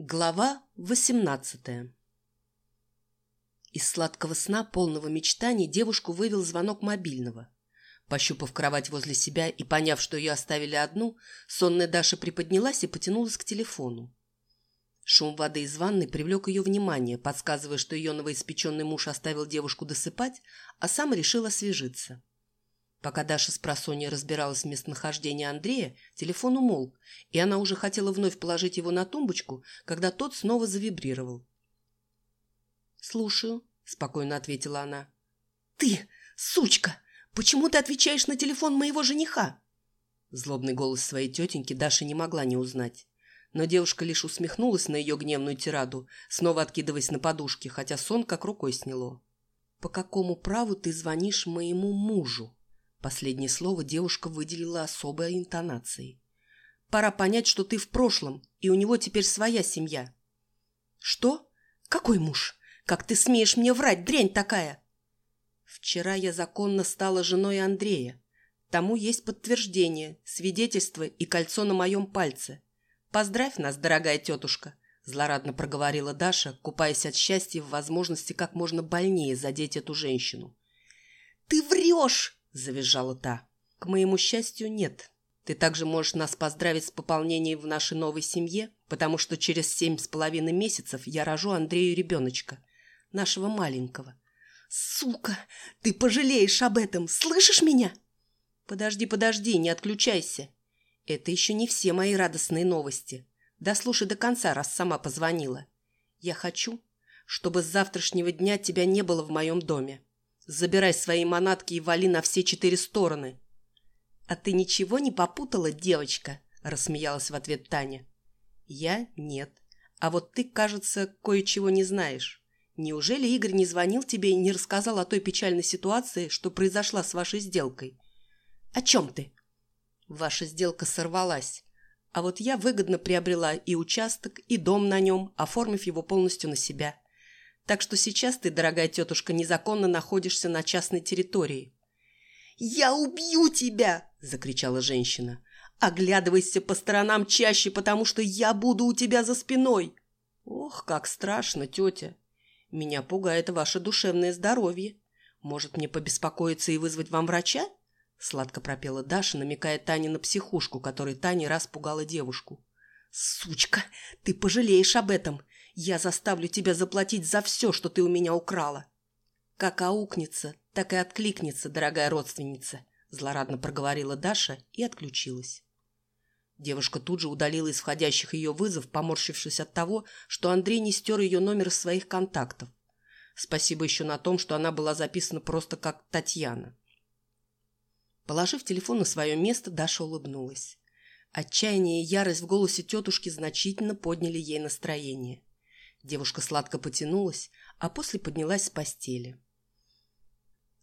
Глава восемнадцатая Из сладкого сна, полного мечтаний, девушку вывел звонок мобильного. Пощупав кровать возле себя и поняв, что ее оставили одну, сонная Даша приподнялась и потянулась к телефону. Шум воды из ванной привлек ее внимание, подсказывая, что ее новоиспеченный муж оставил девушку досыпать, а сам решил освежиться. Пока Даша с просонья разбиралась в местонахождении Андрея, телефон умолк, и она уже хотела вновь положить его на тумбочку, когда тот снова завибрировал. «Слушаю», — спокойно ответила она. «Ты, сучка, почему ты отвечаешь на телефон моего жениха?» Злобный голос своей тетеньки Даша не могла не узнать. Но девушка лишь усмехнулась на ее гневную тираду, снова откидываясь на подушке, хотя сон как рукой сняло. «По какому праву ты звонишь моему мужу?» Последнее слово девушка выделила особой интонацией. «Пора понять, что ты в прошлом, и у него теперь своя семья». «Что? Какой муж? Как ты смеешь мне врать, дрянь такая?» «Вчера я законно стала женой Андрея. Тому есть подтверждение, свидетельство и кольцо на моем пальце. Поздравь нас, дорогая тетушка», – злорадно проговорила Даша, купаясь от счастья в возможности как можно больнее задеть эту женщину. «Ты врешь!» – завизжала та. «К моему счастью, нет. Ты также можешь нас поздравить с пополнением в нашей новой семье, потому что через семь с половиной месяцев я рожу Андрею ребеночка, нашего маленького». «Сука! Ты пожалеешь об этом! Слышишь меня?» «Подожди, подожди, не отключайся. Это еще не все мои радостные новости. Дослушай до конца, раз сама позвонила. Я хочу, чтобы с завтрашнего дня тебя не было в моем доме. Забирай свои манатки и вали на все четыре стороны. А ты ничего не попутала, девочка? Рассмеялась в ответ Таня. Я нет. А вот ты, кажется, кое-чего не знаешь. Неужели Игорь не звонил тебе и не рассказал о той печальной ситуации, что произошла с вашей сделкой? О чем ты? Ваша сделка сорвалась. А вот я выгодно приобрела и участок, и дом на нем, оформив его полностью на себя. Так что сейчас ты, дорогая тетушка, незаконно находишься на частной территории. «Я убью тебя!» – закричала женщина. «Оглядывайся по сторонам чаще, потому что я буду у тебя за спиной!» «Ох, как страшно, тетя! Меня пугает ваше душевное здоровье. Может, мне побеспокоиться и вызвать вам врача?» Сладко пропела Даша, намекая Тане на психушку, которой Таня раз пугала девушку. «Сучка, ты пожалеешь об этом! Я заставлю тебя заплатить за все, что ты у меня украла. Как аукнется, так и откликнется, дорогая родственница, злорадно проговорила Даша и отключилась. Девушка тут же удалила из входящих ее вызов, поморщившись от того, что Андрей не стер ее номер из своих контактов. Спасибо еще на том, что она была записана просто как Татьяна. Положив телефон на свое место, Даша улыбнулась. Отчаяние и ярость в голосе тетушки значительно подняли ей настроение. Девушка сладко потянулась, а после поднялась с постели.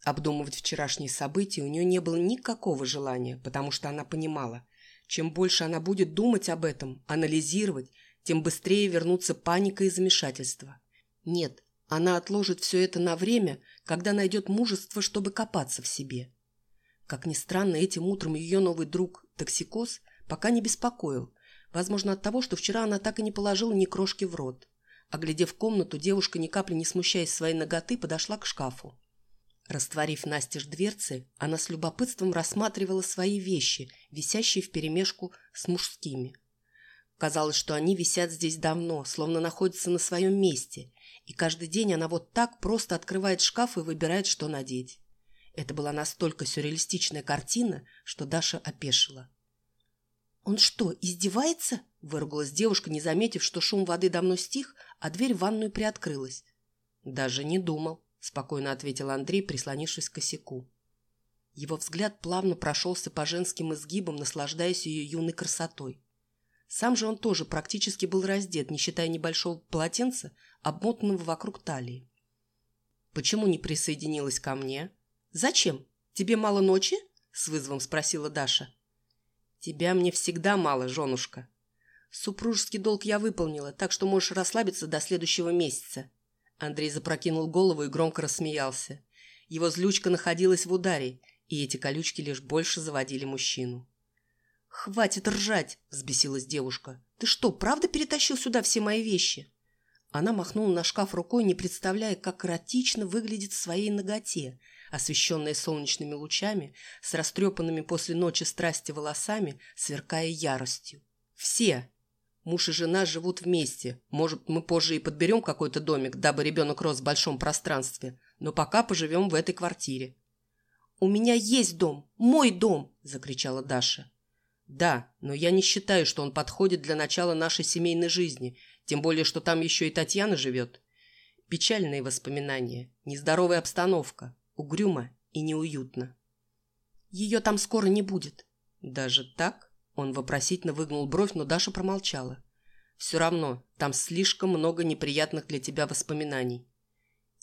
Обдумывать вчерашние события у нее не было никакого желания, потому что она понимала, чем больше она будет думать об этом, анализировать, тем быстрее вернутся паника и замешательство. Нет, она отложит все это на время, когда найдет мужество, чтобы копаться в себе. Как ни странно, этим утром ее новый друг, токсикоз, пока не беспокоил. Возможно, от того, что вчера она так и не положила ни крошки в рот. Оглядев комнату, девушка, ни капли не смущаясь своей ноготы, подошла к шкафу. Растворив настежь дверцы, она с любопытством рассматривала свои вещи, висящие вперемешку с мужскими. Казалось, что они висят здесь давно, словно находятся на своем месте, и каждый день она вот так просто открывает шкаф и выбирает, что надеть. Это была настолько сюрреалистичная картина, что Даша опешила. «Он что, издевается?» – выругалась девушка, не заметив, что шум воды давно стих, а дверь в ванную приоткрылась. «Даже не думал», – спокойно ответил Андрей, прислонившись к косяку. Его взгляд плавно прошелся по женским изгибам, наслаждаясь ее юной красотой. Сам же он тоже практически был раздет, не считая небольшого полотенца, обмотанного вокруг талии. «Почему не присоединилась ко мне?» «Зачем? Тебе мало ночи?» – с вызовом спросила Даша. «Тебя мне всегда мало, женушка. Супружеский долг я выполнила, так что можешь расслабиться до следующего месяца». Андрей запрокинул голову и громко рассмеялся. Его злючка находилась в ударе, и эти колючки лишь больше заводили мужчину. «Хватит ржать!» – взбесилась девушка. «Ты что, правда перетащил сюда все мои вещи?» Она махнула на шкаф рукой, не представляя, как эротично выглядит в своей ноготе, освещенная солнечными лучами, с растрепанными после ночи страсти волосами, сверкая яростью. «Все!» Муж и жена живут вместе. Может, мы позже и подберем какой-то домик, дабы ребенок рос в большом пространстве. Но пока поживем в этой квартире. «У меня есть дом! Мой дом!» – закричала Даша. Да, но я не считаю, что он подходит для начала нашей семейной жизни, тем более, что там еще и Татьяна живет. Печальные воспоминания, нездоровая обстановка, угрюмо и неуютно. Ее там скоро не будет. Даже так? Он вопросительно выгнул бровь, но Даша промолчала. Все равно, там слишком много неприятных для тебя воспоминаний.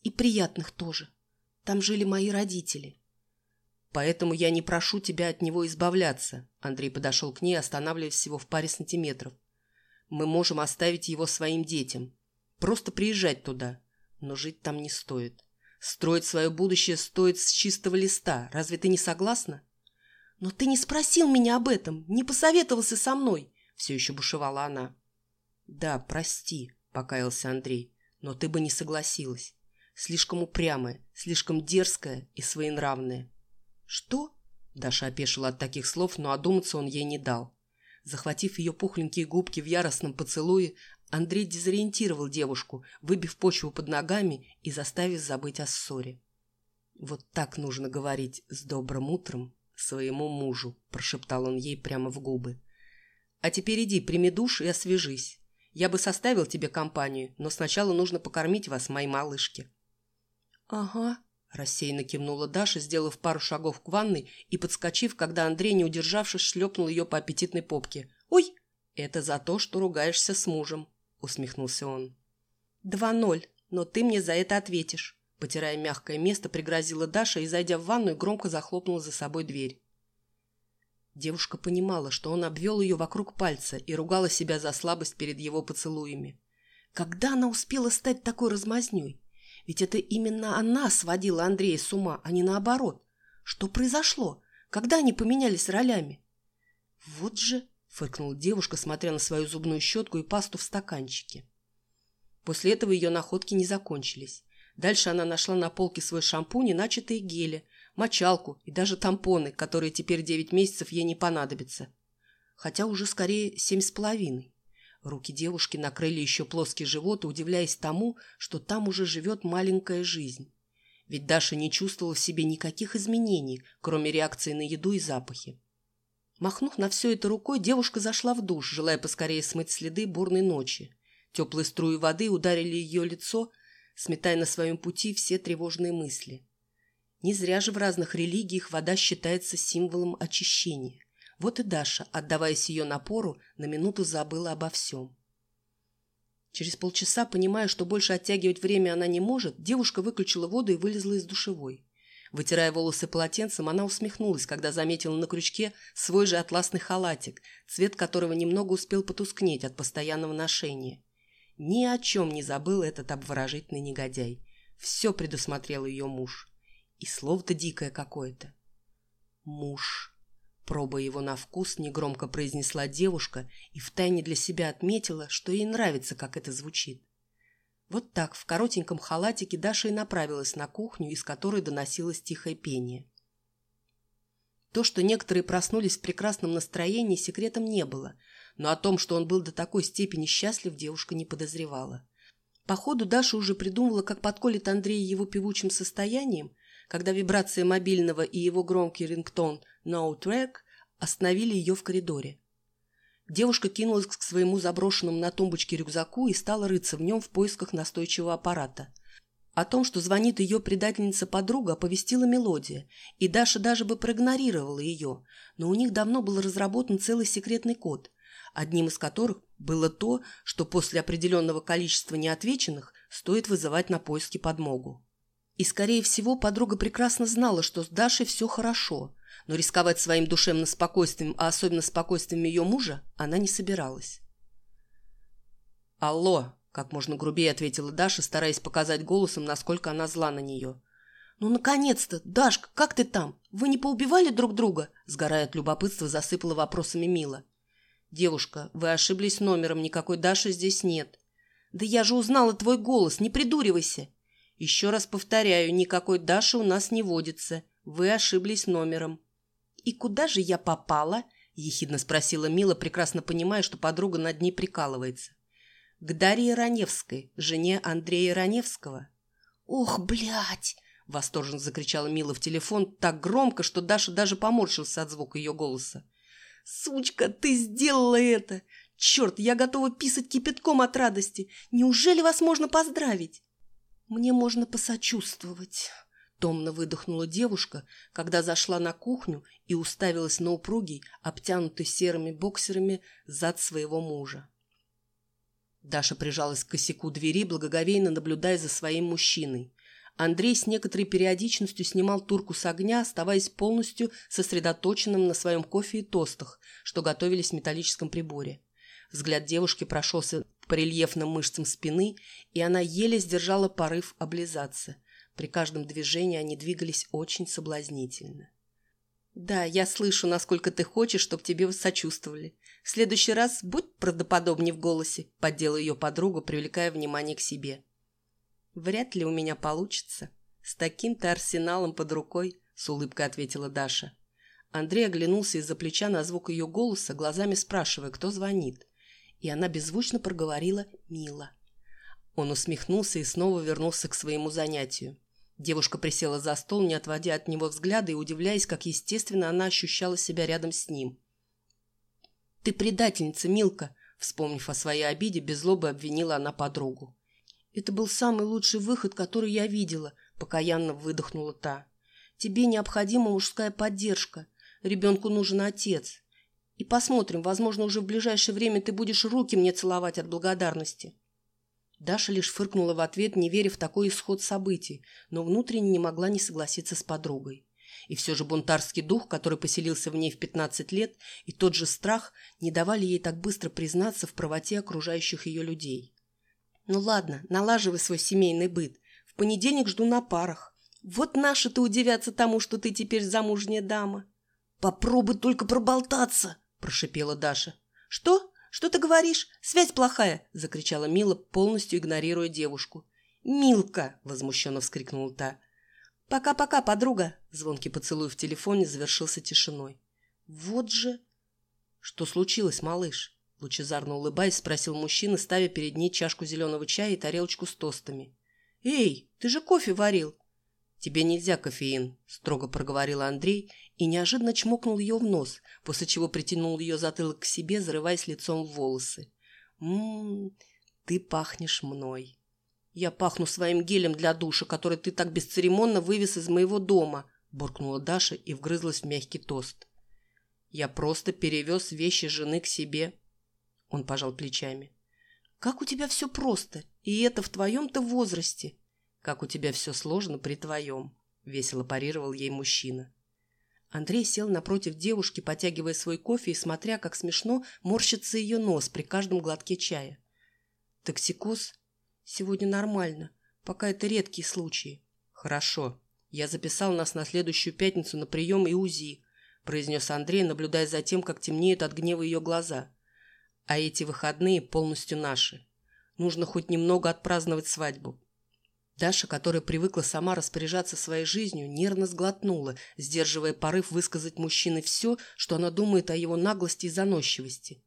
И приятных тоже. Там жили мои родители. Поэтому я не прошу тебя от него избавляться. Андрей подошел к ней, останавливаясь всего в паре сантиметров. Мы можем оставить его своим детям. Просто приезжать туда. Но жить там не стоит. Строить свое будущее стоит с чистого листа. Разве ты не согласна? Но ты не спросил меня об этом, не посоветовался со мной. Все еще бушевала она. Да, прости, покаялся Андрей. Но ты бы не согласилась. Слишком упрямая, слишком дерзкая и своенравная. «Что?» Даша опешила от таких слов, но одуматься он ей не дал. Захватив ее пухленькие губки в яростном поцелуе, Андрей дезориентировал девушку, выбив почву под ногами и заставив забыть о ссоре. «Вот так нужно говорить с добрым утром своему мужу», – прошептал он ей прямо в губы. «А теперь иди, прими душ и освежись. Я бы составил тебе компанию, но сначала нужно покормить вас, мои малышки». «Ага», Рассеянно кивнула Даша, сделав пару шагов к ванной и подскочив, когда Андрей, не удержавшись, шлепнул ее по аппетитной попке. «Ой!» «Это за то, что ругаешься с мужем», — усмехнулся он. «Два ноль, но ты мне за это ответишь», — потирая мягкое место, пригрозила Даша и, зайдя в ванную, громко захлопнула за собой дверь. Девушка понимала, что он обвел ее вокруг пальца и ругала себя за слабость перед его поцелуями. Когда она успела стать такой размазней? Ведь это именно она сводила Андрея с ума, а не наоборот. Что произошло? Когда они поменялись ролями? Вот же, фыркнула девушка, смотря на свою зубную щетку и пасту в стаканчике. После этого ее находки не закончились. Дальше она нашла на полке свой шампунь и начатые гели, мочалку и даже тампоны, которые теперь девять месяцев ей не понадобятся. Хотя уже скорее семь с половиной. Руки девушки накрыли еще плоский живот, удивляясь тому, что там уже живет маленькая жизнь. Ведь Даша не чувствовала в себе никаких изменений, кроме реакции на еду и запахи. Махнув на все это рукой, девушка зашла в душ, желая поскорее смыть следы бурной ночи. Теплые струи воды ударили ее лицо, сметая на своем пути все тревожные мысли. Не зря же в разных религиях вода считается символом очищения. Вот и Даша, отдаваясь ее напору, на минуту забыла обо всем. Через полчаса, понимая, что больше оттягивать время она не может, девушка выключила воду и вылезла из душевой. Вытирая волосы полотенцем, она усмехнулась, когда заметила на крючке свой же атласный халатик, цвет которого немного успел потускнеть от постоянного ношения. Ни о чем не забыл этот обворожительный негодяй. Все предусмотрел ее муж. И слово-то дикое какое-то. Муж. Пробуя его на вкус, негромко произнесла девушка и втайне для себя отметила, что ей нравится, как это звучит. Вот так, в коротеньком халатике Даша и направилась на кухню, из которой доносилось тихое пение. То, что некоторые проснулись в прекрасном настроении, секретом не было, но о том, что он был до такой степени счастлив, девушка не подозревала. Походу, Даша уже придумала, как подколет Андрея его певучим состоянием, когда вибрация мобильного и его громкий рингтон «No Track» остановили ее в коридоре. Девушка кинулась к своему заброшенному на тумбочке рюкзаку и стала рыться в нем в поисках настойчивого аппарата. О том, что звонит ее предательница-подруга, оповестила мелодия, и Даша даже бы проигнорировала ее, но у них давно был разработан целый секретный код, одним из которых было то, что после определенного количества неотвеченных стоит вызывать на поиски подмогу. И, скорее всего, подруга прекрасно знала, что с Дашей все хорошо, но рисковать своим душевным спокойствием, а особенно спокойствием ее мужа, она не собиралась. «Алло!» – как можно грубее ответила Даша, стараясь показать голосом, насколько она зла на нее. «Ну, наконец-то! Дашка, как ты там? Вы не поубивали друг друга?» Сгорая от любопытства, засыпала вопросами Мила. «Девушка, вы ошиблись номером, никакой Даши здесь нет». «Да я же узнала твой голос, не придуривайся!» «Еще раз повторяю, никакой Даши у нас не водится. Вы ошиблись номером». «И куда же я попала?» – ехидно спросила Мила, прекрасно понимая, что подруга над ней прикалывается. «К Дарье Раневской, жене Андрея Раневского». «Ох, блядь!» – восторженно закричала Мила в телефон так громко, что Даша даже поморщился от звука ее голоса. «Сучка, ты сделала это! Черт, я готова писать кипятком от радости! Неужели вас можно поздравить?» «Мне можно посочувствовать», — томно выдохнула девушка, когда зашла на кухню и уставилась на упругий, обтянутый серыми боксерами, зад своего мужа. Даша прижалась к косяку двери, благоговейно наблюдая за своим мужчиной. Андрей с некоторой периодичностью снимал турку с огня, оставаясь полностью сосредоточенным на своем кофе и тостах, что готовились в металлическом приборе. Взгляд девушки прошелся по рельефным мышцам спины, и она еле сдержала порыв облизаться. При каждом движении они двигались очень соблазнительно. «Да, я слышу, насколько ты хочешь, чтобы тебе сочувствовали. В следующий раз будь правдоподобнее в голосе», — поддела ее подругу, привлекая внимание к себе. «Вряд ли у меня получится. С таким-то арсеналом под рукой», — с улыбкой ответила Даша. Андрей оглянулся из-за плеча на звук ее голоса, глазами спрашивая, кто звонит. И она беззвучно проговорила «Мила». Он усмехнулся и снова вернулся к своему занятию. Девушка присела за стол, не отводя от него взгляда и удивляясь, как естественно она ощущала себя рядом с ним. «Ты предательница, Милка!» Вспомнив о своей обиде, без злобы обвинила она подругу. «Это был самый лучший выход, который я видела», – покаянно выдохнула та. «Тебе необходима мужская поддержка. Ребенку нужен отец. И посмотрим, возможно, уже в ближайшее время ты будешь руки мне целовать от благодарности». Даша лишь фыркнула в ответ, не веря в такой исход событий, но внутренне не могла не согласиться с подругой. И все же бунтарский дух, который поселился в ней в 15 лет, и тот же страх не давали ей так быстро признаться в правоте окружающих ее людей. Ну ладно, налаживай свой семейный быт. В понедельник жду на парах. Вот наши-то удивятся тому, что ты теперь замужняя дама. Попробуй только проболтаться, прошипела Даша. Что? Что ты говоришь? Связь плохая, закричала Мила, полностью игнорируя девушку. Милка, возмущенно вскрикнула та. Пока-пока, подруга. Звонкий поцелуй в телефоне завершился тишиной. Вот же... Что случилось, малыш? Лучезарно улыбаясь, спросил мужчина, ставя перед ней чашку зеленого чая и тарелочку с тостами. «Эй, ты же кофе варил!» «Тебе нельзя кофеин», – строго проговорил Андрей и неожиданно чмокнул ее в нос, после чего притянул ее затылок к себе, зарываясь лицом в волосы. «Ммм, ты пахнешь мной». «Я пахну своим гелем для душа, который ты так бесцеремонно вывез из моего дома», – буркнула Даша и вгрызлась в мягкий тост. «Я просто перевез вещи жены к себе», он пожал плечами. «Как у тебя все просто, и это в твоем-то возрасте!» «Как у тебя все сложно при твоем!» — весело парировал ей мужчина. Андрей сел напротив девушки, потягивая свой кофе и смотря, как смешно морщится ее нос при каждом глотке чая. «Токсикоз? Сегодня нормально, пока это редкие случаи». «Хорошо. Я записал нас на следующую пятницу на прием и УЗИ», — произнес Андрей, наблюдая за тем, как темнеют от гнева ее глаза. А эти выходные полностью наши. Нужно хоть немного отпраздновать свадьбу. Даша, которая привыкла сама распоряжаться своей жизнью, нервно сглотнула, сдерживая порыв высказать мужчине все, что она думает о его наглости и заносчивости.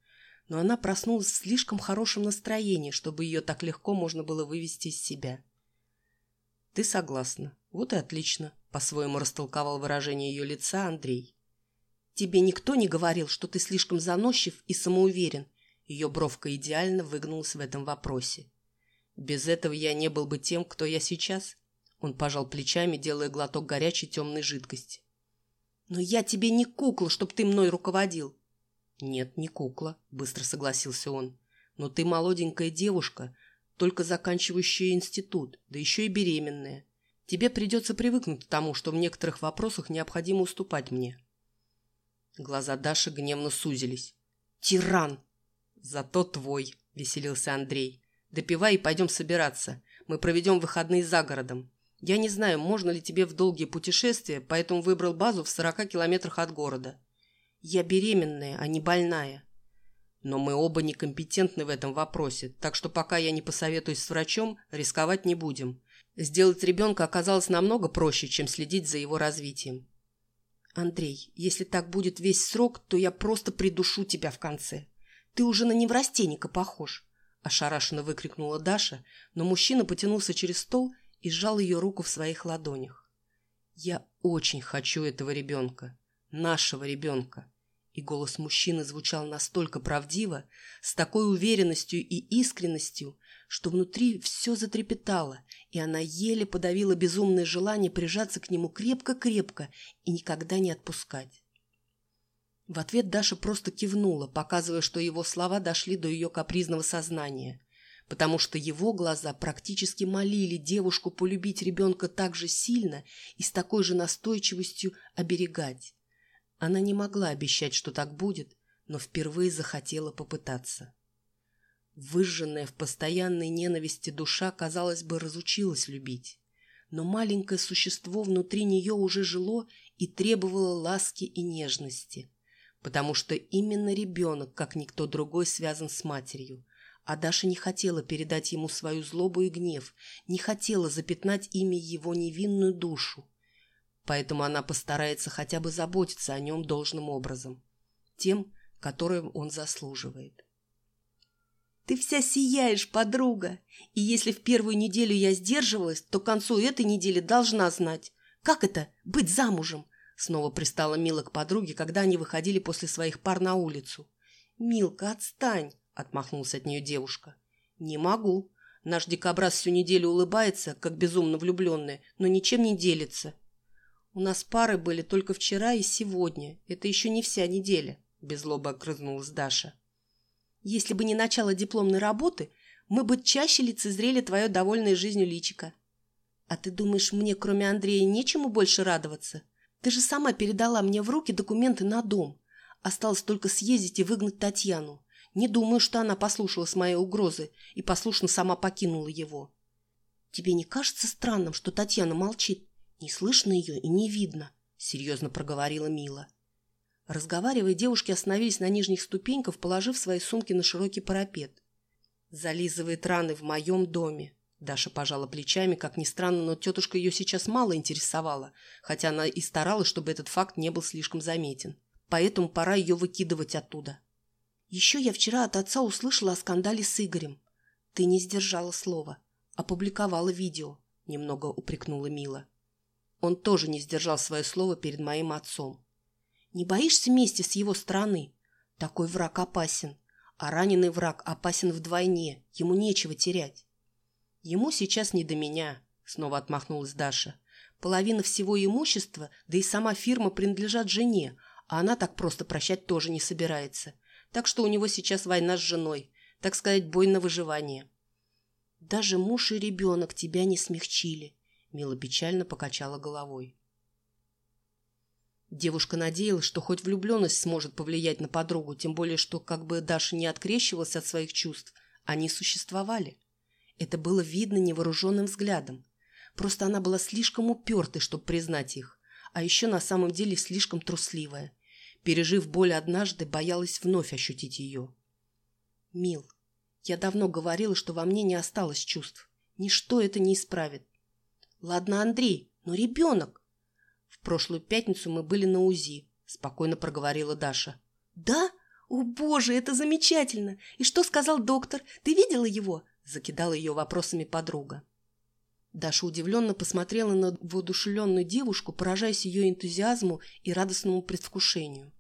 Но она проснулась в слишком хорошем настроении, чтобы ее так легко можно было вывести из себя. «Ты согласна. Вот и отлично», — по-своему растолковал выражение ее лица Андрей. «Тебе никто не говорил, что ты слишком заносчив и самоуверен, ее бровка идеально выгнулась в этом вопросе. «Без этого я не был бы тем, кто я сейчас», — он пожал плечами, делая глоток горячей темной жидкости. «Но я тебе не кукла, чтоб ты мной руководил». «Нет, не кукла», — быстро согласился он. «Но ты молоденькая девушка, только заканчивающая институт, да еще и беременная. Тебе придется привыкнуть к тому, что в некоторых вопросах необходимо уступать мне». Глаза Даши гневно сузились. «Тиран!» «Зато твой», — веселился Андрей. «Допивай и пойдем собираться. Мы проведем выходные за городом. Я не знаю, можно ли тебе в долгие путешествия, поэтому выбрал базу в 40 километрах от города. Я беременная, а не больная. Но мы оба некомпетентны в этом вопросе, так что пока я не посоветуюсь с врачом, рисковать не будем. Сделать ребенка оказалось намного проще, чем следить за его развитием. Андрей, если так будет весь срок, то я просто придушу тебя в конце. Ты уже на неврастенника похож. Ошарашенно выкрикнула Даша, но мужчина потянулся через стол и сжал ее руку в своих ладонях. «Я очень хочу этого ребенка. Нашего ребенка и голос мужчины звучал настолько правдиво, с такой уверенностью и искренностью, что внутри все затрепетало, и она еле подавила безумное желание прижаться к нему крепко-крепко и никогда не отпускать. В ответ Даша просто кивнула, показывая, что его слова дошли до ее капризного сознания, потому что его глаза практически молили девушку полюбить ребенка так же сильно и с такой же настойчивостью оберегать. Она не могла обещать, что так будет, но впервые захотела попытаться. Выжженная в постоянной ненависти душа, казалось бы, разучилась любить. Но маленькое существо внутри нее уже жило и требовало ласки и нежности. Потому что именно ребенок, как никто другой, связан с матерью. А Даша не хотела передать ему свою злобу и гнев, не хотела запятнать ими его невинную душу поэтому она постарается хотя бы заботиться о нем должным образом, тем, которым он заслуживает. «Ты вся сияешь, подруга, и если в первую неделю я сдерживалась, то к концу этой недели должна знать, как это – быть замужем», Снова пристала Мила к подруге, когда они выходили после своих пар на улицу. «Милка, отстань!» – отмахнулась от нее девушка. «Не могу. Наш дикобраз всю неделю улыбается, как безумно влюбленный, но ничем не делится. У нас пары были только вчера и сегодня. Это еще не вся неделя», – беззлобо огрызнулась Даша. «Если бы не начало дипломной работы, мы бы чаще лицезрели твое довольное жизнью личико. А ты думаешь, мне, кроме Андрея, нечему больше радоваться? Ты же сама передала мне в руки документы на дом. Осталось только съездить и выгнать Татьяну. Не думаю, что она послушалась моей угрозы и послушно сама покинула его. Тебе не кажется странным, что Татьяна молчит? «Не слышно ее и не видно», — серьезно проговорила Мила. Разговаривая, девушки остановились на нижних ступеньках, положив свои сумки на широкий парапет. «Зализывает раны в моем доме», — Даша пожала плечами. Как ни странно, но тетушка ее сейчас мало интересовала, хотя она и старалась, чтобы этот факт не был слишком заметен. Поэтому пора ее выкидывать оттуда. Еще я вчера от отца услышала о скандале с Игорем. Ты не сдержала слова. Опубликовала видео, немного упрекнула Мила. Он тоже не сдержал свое слово перед моим отцом. Не боишься мести с его стороны? Такой враг опасен. А раненый враг опасен вдвойне. Ему нечего терять. Ему сейчас не до меня, снова отмахнулась Даша. Половина всего имущества, да и сама фирма принадлежат жене, а она так просто прощать тоже не собирается. Так что у него сейчас война с женой, так сказать, бой на выживание. Даже муж и ребенок тебя не смягчили. Мила печально покачала головой. Девушка надеялась, что хоть влюбленность сможет повлиять на подругу, тем более, что, как бы Даша не открещивалась от своих чувств, они существовали. Это было видно невооруженным взглядом. Просто она была слишком упертой, чтобы признать их, а еще на самом деле слишком трусливая. Пережив боль однажды, боялась вновь ощутить ее. «Мил, я давно говорила, что во мне не осталось чувств. Ничто это не исправит. Ладно, Андрей, но ребенок. В прошлую пятницу мы были на УЗИ, спокойно проговорила Даша. Да? О, боже, это замечательно! И что сказал доктор? Ты видела его? Закидала ее вопросами подруга. Даша удивленно посмотрела на воодушевленную девушку, поражаясь ее энтузиазму и радостному предвкушению.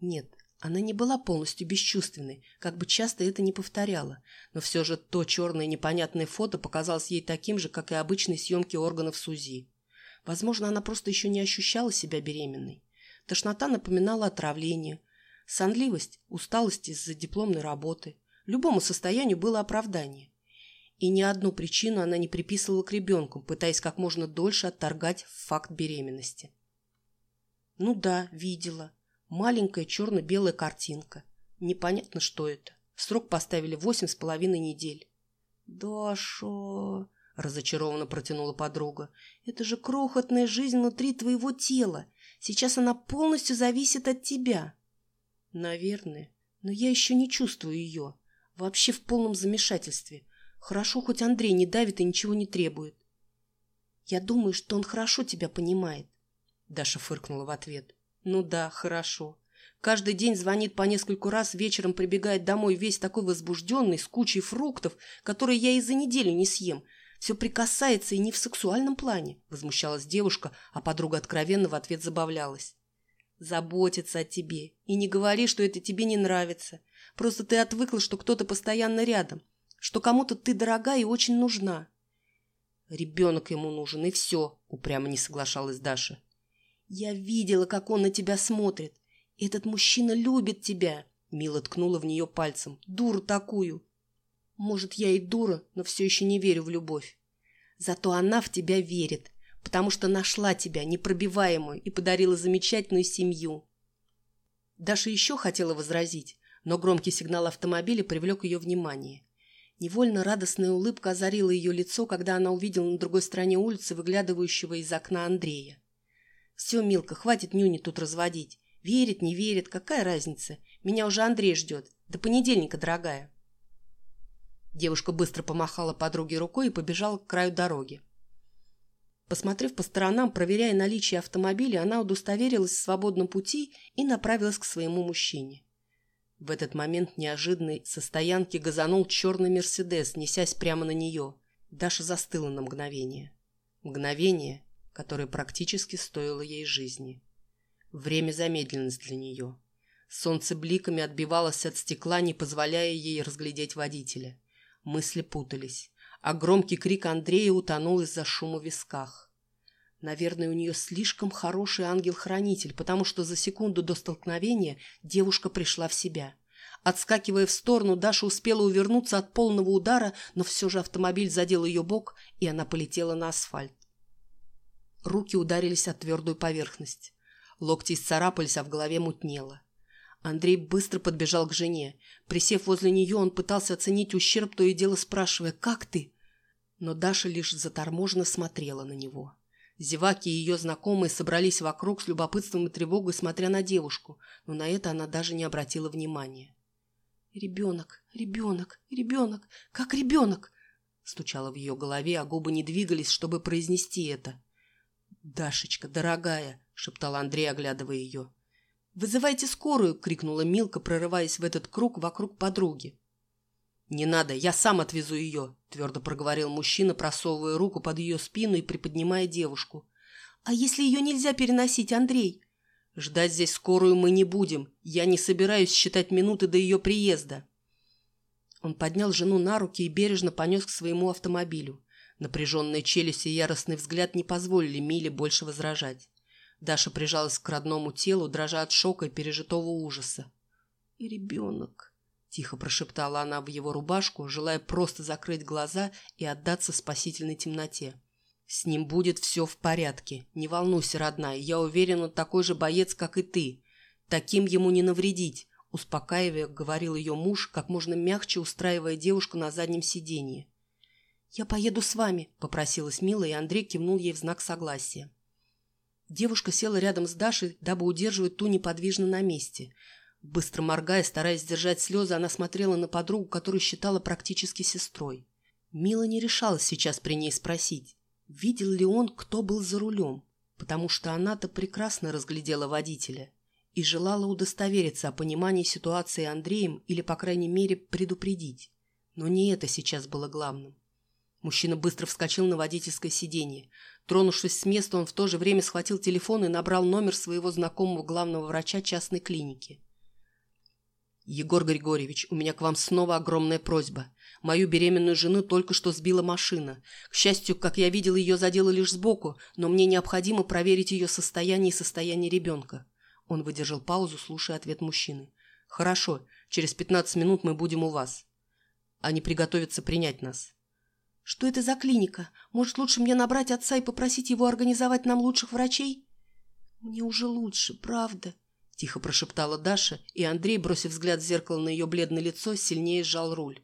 Нет, она не была полностью бесчувственной, как бы часто это не повторяла, но все же то черное непонятное фото показалось ей таким же, как и обычные съемки органов СУЗИ. Возможно, она просто еще не ощущала себя беременной. Тошнота напоминала отравление. Сонливость, усталость из-за дипломной работы. Любому состоянию было оправдание. И ни одну причину она не приписывала к ребенку, пытаясь как можно дольше отторгать факт беременности. «Ну да, видела», Маленькая черно-белая картинка. Непонятно, что это. Срок поставили восемь с половиной недель. «Даша!» – разочарованно протянула подруга. «Это же крохотная жизнь внутри твоего тела. Сейчас она полностью зависит от тебя». «Наверное. Но я еще не чувствую ее. Вообще в полном замешательстве. Хорошо, хоть Андрей не давит и ничего не требует». «Я думаю, что он хорошо тебя понимает», — Даша фыркнула в ответ. «Ну да, хорошо. Каждый день звонит по нескольку раз, вечером прибегает домой весь такой возбужденный, с кучей фруктов, которые я и за неделю не съем. Все прикасается и не в сексуальном плане, возмущалась девушка, а подруга откровенно в ответ забавлялась. Заботится о тебе. И не говори, что это тебе не нравится. Просто ты отвыкла, что кто-то постоянно рядом, что кому-то ты дорога и очень нужна. Ребенок ему нужен, и все, упрямо не соглашалась Даша. Я видела, как он на тебя смотрит. Этот мужчина любит тебя. Мила ткнула в нее пальцем. Дуру такую. Может, я и дура, но все еще не верю в любовь. Зато она в тебя верит, потому что нашла тебя, непробиваемую, и подарила замечательную семью. Даша еще хотела возразить, но громкий сигнал автомобиля привлек ее внимание. Невольно радостная улыбка озарила ее лицо, когда она увидела на другой стороне улицы выглядывающего из окна Андрея. «Все, Милка, хватит нюни тут разводить. Верит, не верит, какая разница? Меня уже Андрей ждет. До понедельника, дорогая». Девушка быстро помахала подруге рукой и побежала к краю дороги. Посмотрев по сторонам, проверяя наличие автомобиля, она удостоверилась в свободном пути и направилась к своему мужчине. В этот момент неожиданный со стоянки газанул черный «Мерседес», несясь прямо на нее. Даша застыла на мгновение. Мгновение, которое практически стоило ей жизни. Время замедлилось для нее. Солнце бликами отбивалось от стекла, не позволяя ей разглядеть водителя. Мысли путались, а громкий крик Андрея утонул из-за шума в висках. Наверное, у нее слишком хороший ангел-хранитель, потому что за секунду до столкновения девушка пришла в себя. Отскакивая в сторону, Даша успела увернуться от полного удара, но все же автомобиль задел ее бок, и она полетела на асфальт. Руки ударились о твердую поверхность. Локти исцарапались, а в голове мутнело. Андрей быстро подбежал к жене. Присев возле нее, он пытался оценить ущерб, то и дело спрашивая «Как ты?». Но Даша лишь заторможенно смотрела на него. Зеваки и ее знакомые собрались вокруг с любопытством и тревогой, смотря на девушку, но на это она даже не обратила внимания. «Ребенок, ребенок, ребенок, как ребенок!» стучало в ее голове, а губы не двигались, чтобы произнести это. «Дашечка, дорогая!» — шептал Андрей, оглядывая ее. «Вызывайте скорую!» — крикнула Милка, прорываясь в этот круг вокруг подруги. «Не надо, я сам отвезу ее!» — твердо проговорил мужчина, просовывая руку под ее спину и приподнимая девушку. «А если ее нельзя переносить, Андрей?» «Ждать здесь скорую мы не будем. Я не собираюсь считать минуты до ее приезда». Он поднял жену на руки и бережно понес к своему автомобилю. Напряженная челюсть и яростный взгляд не позволили Миле больше возражать. Даша прижалась к родному телу, дрожа от шока и пережитого ужаса. «И ребенок», — тихо прошептала она в его рубашку, желая просто закрыть глаза и отдаться спасительной темноте. «С ним будет все в порядке. Не волнуйся, родная, я уверен, он такой же боец, как и ты. Таким ему не навредить», — успокаивая, говорил ее муж, как можно мягче устраивая девушку на заднем сиденье. «Я поеду с вами», — попросилась Мила, и Андрей кивнул ей в знак согласия. Девушка села рядом с Дашей, дабы удерживать ту неподвижно на месте. Быстро моргая, стараясь сдержать слезы, она смотрела на подругу, которую считала практически сестрой. Мила не решалась сейчас при ней спросить, видел ли он, кто был за рулем, потому что она-то прекрасно разглядела водителя и желала удостовериться о понимании ситуации Андреем или, по крайней мере, предупредить. Но не это сейчас было главным. Мужчина быстро вскочил на водительское сиденье. Тронувшись с места, он в то же время схватил телефон и набрал номер своего знакомого главного врача частной клиники. «Егор Григорьевич, у меня к вам снова огромная просьба. Мою беременную жену только что сбила машина. К счастью, как я видел, ее задело лишь сбоку, но мне необходимо проверить ее состояние и состояние ребенка». Он выдержал паузу, слушая ответ мужчины. «Хорошо, через пятнадцать минут мы будем у вас. Они приготовятся принять нас». Что это за клиника? Может, лучше мне набрать отца и попросить его организовать нам лучших врачей? Мне уже лучше, правда, тихо прошептала Даша, и Андрей, бросив взгляд в зеркало на ее бледное лицо, сильнее сжал руль.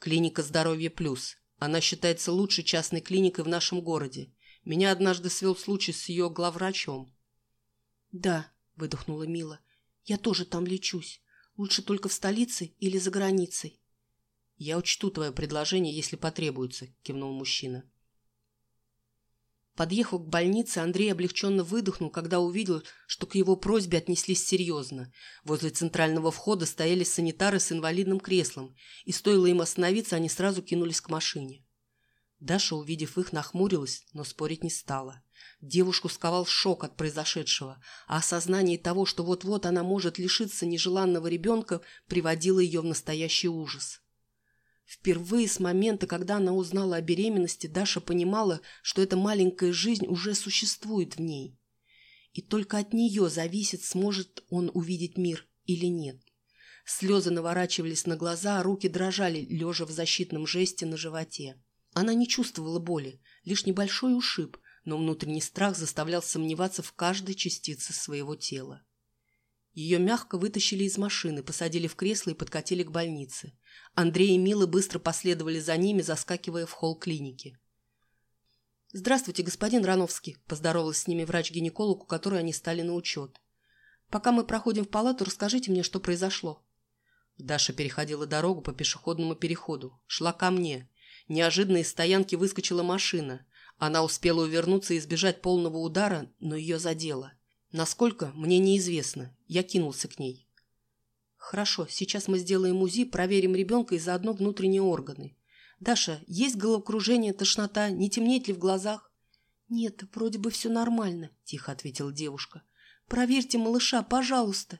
Клиника «Здоровье плюс». Она считается лучшей частной клиникой в нашем городе. Меня однажды свел случай с ее главврачом. «Да», — выдохнула Мила, — «я тоже там лечусь. Лучше только в столице или за границей». «Я учту твое предложение, если потребуется», — кивнул мужчина. Подъехал к больнице, Андрей облегченно выдохнул, когда увидел, что к его просьбе отнеслись серьезно. Возле центрального входа стояли санитары с инвалидным креслом, и стоило им остановиться, они сразу кинулись к машине. Даша, увидев их, нахмурилась, но спорить не стала. Девушку сковал шок от произошедшего, а осознание того, что вот-вот она может лишиться нежеланного ребенка, приводило ее в настоящий ужас. Впервые с момента, когда она узнала о беременности, Даша понимала, что эта маленькая жизнь уже существует в ней. И только от нее зависит, сможет он увидеть мир или нет. Слезы наворачивались на глаза, а руки дрожали, лежа в защитном жесте на животе. Она не чувствовала боли, лишь небольшой ушиб, но внутренний страх заставлял сомневаться в каждой частице своего тела. Ее мягко вытащили из машины, посадили в кресло и подкатили к больнице. Андрей и Мила быстро последовали за ними, заскакивая в холл клиники. «Здравствуйте, господин Рановский», – поздоровалась с ними врач-гинеколог, у которой они стали на учет. «Пока мы проходим в палату, расскажите мне, что произошло». Даша переходила дорогу по пешеходному переходу. Шла ко мне. Неожиданно из стоянки выскочила машина. Она успела увернуться и избежать полного удара, но ее задело. Насколько, мне неизвестно. Я кинулся к ней. Хорошо, сейчас мы сделаем УЗИ, проверим ребенка и заодно внутренние органы. Даша, есть головокружение, тошнота, не темнеет ли в глазах? Нет, вроде бы все нормально, тихо ответила девушка. Проверьте малыша, пожалуйста.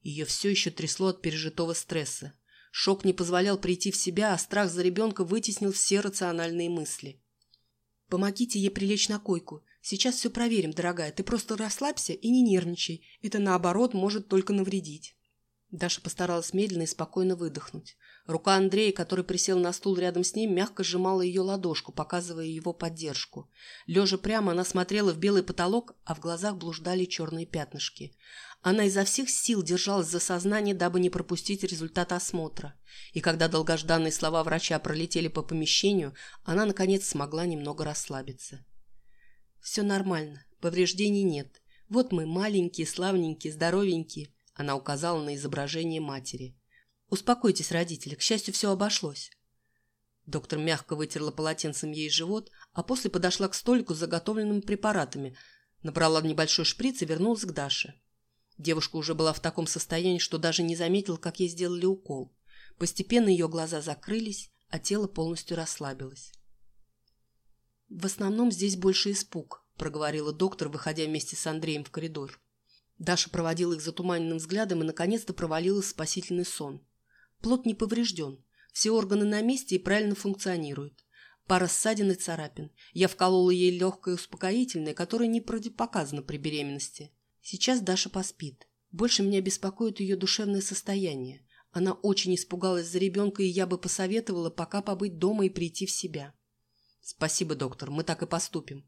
Ее все еще трясло от пережитого стресса. Шок не позволял прийти в себя, а страх за ребенка вытеснил все рациональные мысли. «Помогите ей прилечь на койку. Сейчас все проверим, дорогая. Ты просто расслабься и не нервничай. Это, наоборот, может только навредить». Даша постаралась медленно и спокойно выдохнуть. Рука Андрея, который присел на стул рядом с ним, мягко сжимала ее ладошку, показывая его поддержку. Лежа прямо, она смотрела в белый потолок, а в глазах блуждали черные пятнышки. Она изо всех сил держалась за сознание, дабы не пропустить результат осмотра. И когда долгожданные слова врача пролетели по помещению, она, наконец, смогла немного расслабиться. «Все нормально, повреждений нет. Вот мы, маленькие, славненькие, здоровенькие», она указала на изображение матери. «Успокойтесь, родители, к счастью, все обошлось». Доктор мягко вытерла полотенцем ей живот, а после подошла к столику с заготовленными препаратами, набрала небольшой шприц и вернулась к Даше. Девушка уже была в таком состоянии, что даже не заметила, как ей сделали укол. Постепенно ее глаза закрылись, а тело полностью расслабилось. «В основном здесь больше испуг», – проговорила доктор, выходя вместе с Андреем в коридор. Даша проводила их затуманенным взглядом и, наконец-то, провалилась в спасительный сон. Плод не поврежден. Все органы на месте и правильно функционируют. Пара ссадин и царапин. Я вколола ей легкое успокоительное, которое не противопоказано при беременности. Сейчас Даша поспит. Больше меня беспокоит ее душевное состояние. Она очень испугалась за ребенка, и я бы посоветовала пока побыть дома и прийти в себя. Спасибо, доктор, мы так и поступим.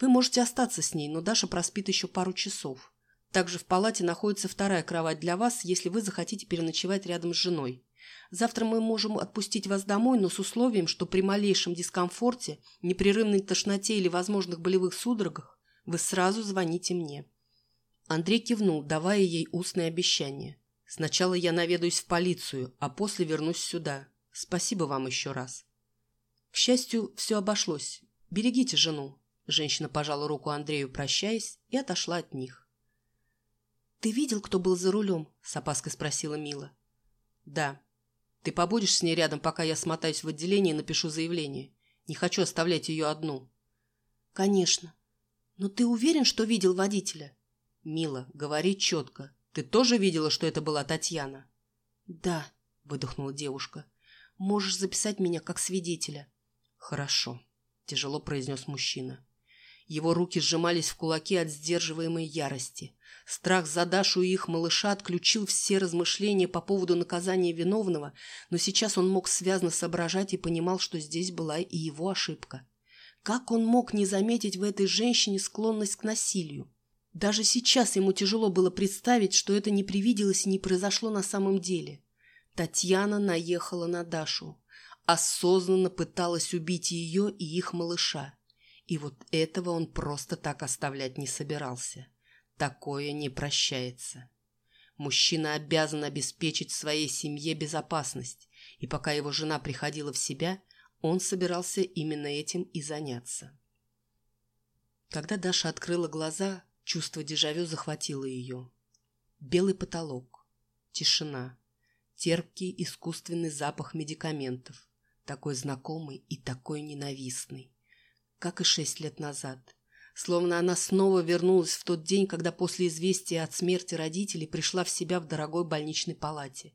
Вы можете остаться с ней, но Даша проспит еще пару часов. Также в палате находится вторая кровать для вас, если вы захотите переночевать рядом с женой. Завтра мы можем отпустить вас домой, но с условием, что при малейшем дискомфорте, непрерывной тошноте или возможных болевых судорогах вы сразу звоните мне. Андрей кивнул, давая ей устное обещание. «Сначала я наведаюсь в полицию, а после вернусь сюда. Спасибо вам еще раз». К счастью, все обошлось. Берегите жену. Женщина пожала руку Андрею, прощаясь, и отошла от них. «Ты видел, кто был за рулем?» – с опаской спросила Мила. «Да. Ты побудешь с ней рядом, пока я смотаюсь в отделение и напишу заявление. Не хочу оставлять ее одну». «Конечно. Но ты уверен, что видел водителя?» «Мила, говори четко. Ты тоже видела, что это была Татьяна?» «Да», — выдохнула девушка. «Можешь записать меня как свидетеля». «Хорошо», — тяжело произнес мужчина. Его руки сжимались в кулаки от сдерживаемой ярости. Страх за Дашу и их малыша отключил все размышления по поводу наказания виновного, но сейчас он мог связно соображать и понимал, что здесь была и его ошибка. Как он мог не заметить в этой женщине склонность к насилию? Даже сейчас ему тяжело было представить, что это не привиделось и не произошло на самом деле. Татьяна наехала на Дашу. Осознанно пыталась убить ее и их малыша. И вот этого он просто так оставлять не собирался. Такое не прощается. Мужчина обязан обеспечить своей семье безопасность, и пока его жена приходила в себя, он собирался именно этим и заняться. Когда Даша открыла глаза, чувство дежавю захватило ее. Белый потолок, тишина, терпкий искусственный запах медикаментов, такой знакомый и такой ненавистный, как и шесть лет назад. Словно она снова вернулась в тот день, когда после известия от смерти родителей пришла в себя в дорогой больничной палате.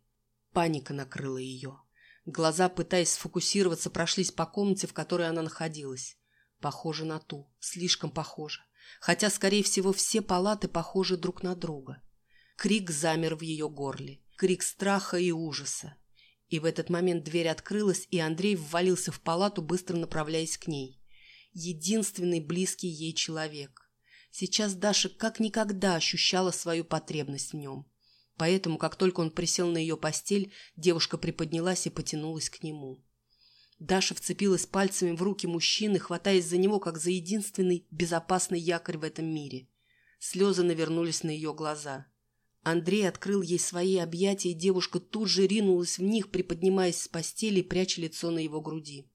Паника накрыла ее. Глаза, пытаясь сфокусироваться, прошлись по комнате, в которой она находилась. Похоже на ту, слишком похоже. Хотя, скорее всего, все палаты похожи друг на друга. Крик замер в ее горле. Крик страха и ужаса. И в этот момент дверь открылась, и Андрей ввалился в палату, быстро направляясь к ней. Единственный близкий ей человек. Сейчас Даша как никогда ощущала свою потребность в нем. Поэтому, как только он присел на ее постель, девушка приподнялась и потянулась к нему. Даша вцепилась пальцами в руки мужчины, хватаясь за него, как за единственный безопасный якорь в этом мире. Слезы навернулись на ее глаза. Андрей открыл ей свои объятия, и девушка тут же ринулась в них, приподнимаясь с постели пряча лицо на его груди.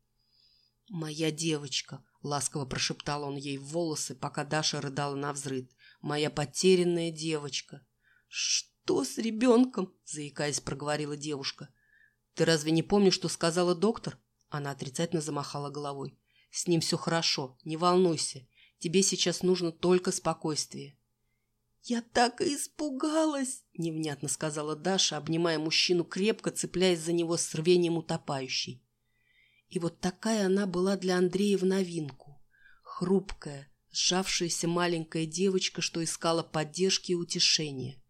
«Моя девочка!» — ласково прошептал он ей в волосы, пока Даша рыдала на взрыд. «Моя потерянная девочка!» «Что с ребенком?» — заикаясь, проговорила девушка. «Ты разве не помнишь, что сказала доктор?» Она отрицательно замахала головой. «С ним все хорошо, не волнуйся. Тебе сейчас нужно только спокойствие». «Я так и испугалась!» — невнятно сказала Даша, обнимая мужчину крепко, цепляясь за него с рвением утопающей. И вот такая она была для Андрея в новинку. Хрупкая, сжавшаяся маленькая девочка, что искала поддержки и утешения.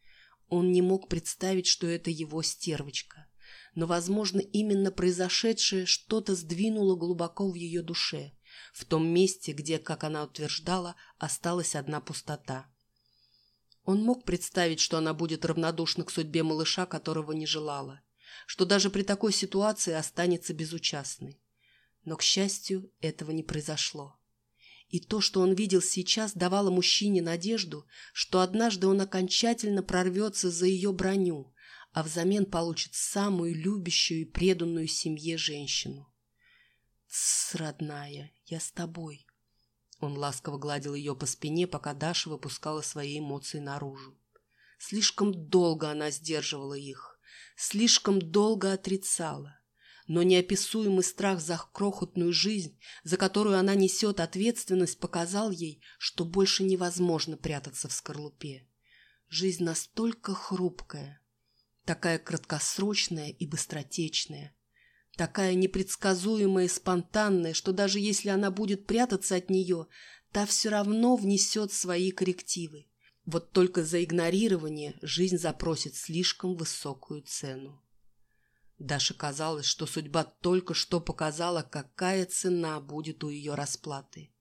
Он не мог представить, что это его стервочка. Но, возможно, именно произошедшее что-то сдвинуло глубоко в ее душе, в том месте, где, как она утверждала, осталась одна пустота. Он мог представить, что она будет равнодушна к судьбе малыша, которого не желала, что даже при такой ситуации останется безучастной. Но, к счастью, этого не произошло. И то, что он видел сейчас, давало мужчине надежду, что однажды он окончательно прорвется за ее броню, а взамен получит самую любящую и преданную семье женщину. «Тссс, родная, я с тобой», он ласково гладил ее по спине, пока Даша выпускала свои эмоции наружу. Слишком долго она сдерживала их, слишком долго отрицала. Но неописуемый страх за крохотную жизнь, за которую она несет ответственность, показал ей, что больше невозможно прятаться в скорлупе. Жизнь настолько хрупкая, такая краткосрочная и быстротечная, Такая непредсказуемая и спонтанная, что даже если она будет прятаться от нее, та все равно внесет свои коррективы. Вот только за игнорирование жизнь запросит слишком высокую цену. Даше казалось, что судьба только что показала, какая цена будет у ее расплаты.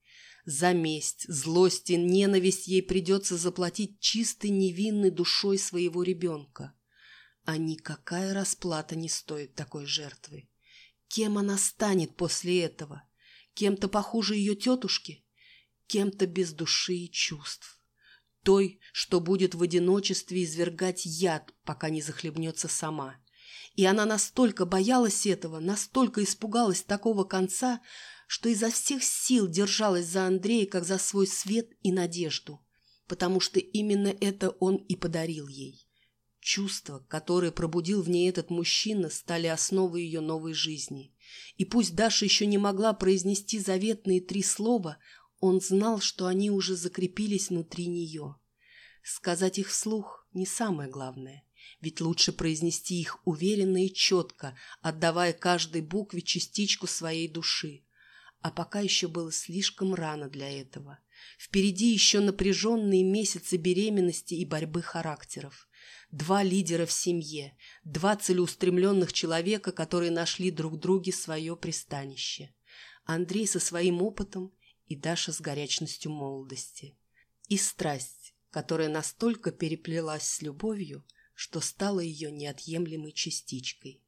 За месть, злость и ненависть ей придется заплатить чистой невинной душой своего ребенка. А никакая расплата не стоит такой жертвы. Кем она станет после этого? Кем-то похуже ее тетушки? Кем-то без души и чувств? Той, что будет в одиночестве извергать яд, пока не захлебнется сама. И она настолько боялась этого, настолько испугалась такого конца, что изо всех сил держалась за Андрея, как за свой свет и надежду, потому что именно это он и подарил ей. Чувства, которые пробудил в ней этот мужчина, стали основой ее новой жизни. И пусть Даша еще не могла произнести заветные три слова, он знал, что они уже закрепились внутри нее. Сказать их вслух не самое главное, ведь лучше произнести их уверенно и четко, отдавая каждой букве частичку своей души. А пока еще было слишком рано для этого. Впереди еще напряженные месяцы беременности и борьбы характеров. Два лидера в семье, два целеустремленных человека, которые нашли друг друге свое пристанище. Андрей со своим опытом и Даша с горячностью молодости. И страсть, которая настолько переплелась с любовью, что стала ее неотъемлемой частичкой.